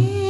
me.